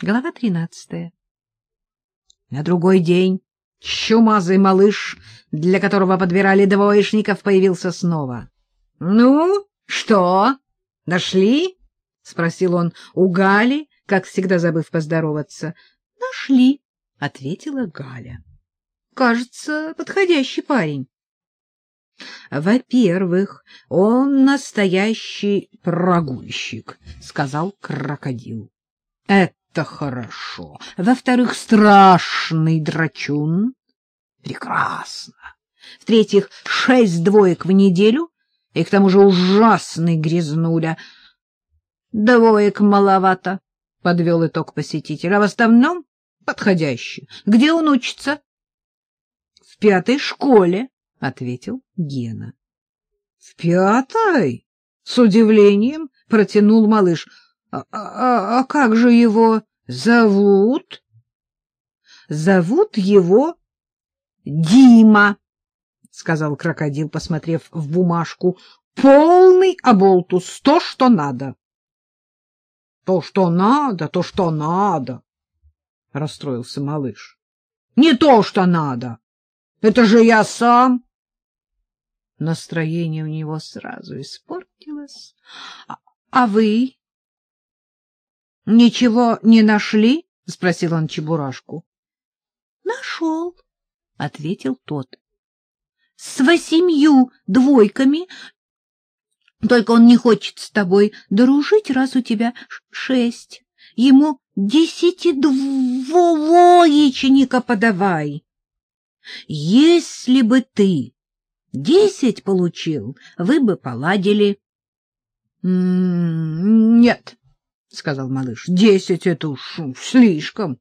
Глава тринадцатая. На другой день чумазый малыш, для которого подбирали двоечников, появился снова. — Ну, что, нашли? — спросил он у Гали, как всегда забыв поздороваться. — Нашли, — ответила Галя. — Кажется, подходящий парень. — Во-первых, он настоящий прогульщик, — сказал крокодил. — Это это хорошо. Во-вторых, страшный драчун. Прекрасно. В-третьих, шесть двоек в неделю, и к тому же ужасный грязнуля. Двоек маловато, — подвел итог посетитель, — а в основном подходящий. Где он учится? — В пятой школе, — ответил Гена. — В пятой? — с удивлением протянул малыш. А, а, а как же его зовут? Зовут его Дима, сказал крокодил, посмотрев в бумажку. Полный оболтус, то, что надо. То, что надо, то, что надо, расстроился малыш. Не то, что надо. Это же я сам. Настроение у него сразу испортилось. А, а вы — Ничего не нашли? — спросил он Чебурашку. — Нашел, — ответил тот. — С восемью двойками. Только он не хочет с тобой дружить, раз у тебя шесть. Ему десятидвоечника подавай. Если бы ты десять получил, вы бы поладили. — Нет, — сказал малыш. — Десять — это уж слишком.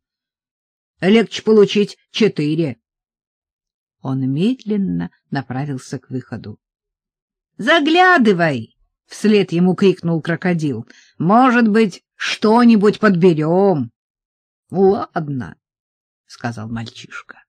Легче получить четыре. Он медленно направился к выходу. — Заглядывай! — вслед ему крикнул крокодил. — Может быть, что-нибудь подберем. — Ладно, — сказал мальчишка.